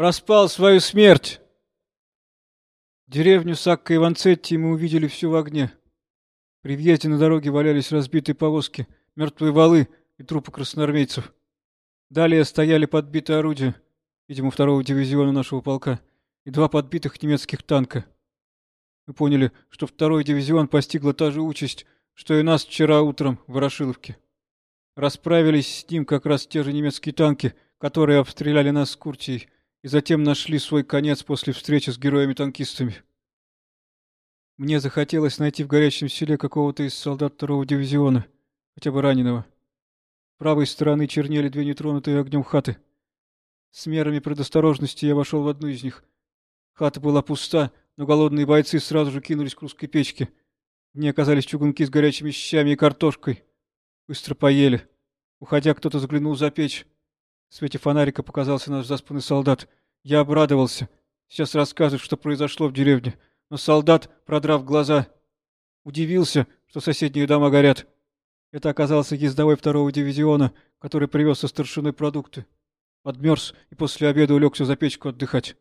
проспал свою смерть. Деревню Сакка и Ванцетти мы увидели всю в огне. При въезде на дороге валялись разбитые повозки, мертвые валы и трупы красноармейцев. Далее стояли подбитые орудия, видимо, второго дивизиона нашего полка, и два подбитых немецких танка. Мы поняли, что второй дивизион постигла та же участь, что и нас вчера утром в Ворошиловке. Расправились с ним как раз те же немецкие танки, которые обстреляли нас с Куртией, и затем нашли свой конец после встречи с героями-танкистами. Мне захотелось найти в горячем селе какого-то из солдат второго дивизиона, хотя бы раненого. С правой стороны чернели две нетронутые огнем хаты. С мерами предосторожности я вошел в одну из них. Хата была пуста, но голодные бойцы сразу же кинулись к русской печке. В ней оказались чугунки с горячими щами и картошкой. Быстро поели. Уходя, кто-то заглянул за печь. В свете фонарика показался наш заспанный солдат. Я обрадовался. Сейчас рассказывают, что произошло в деревне. Но солдат, продрав глаза, удивился, что соседние дома горят. Это оказался ездовой второго дивизиона, который привез со старшиной продукты. Подмерз и после обеда улегся за печку отдыхать.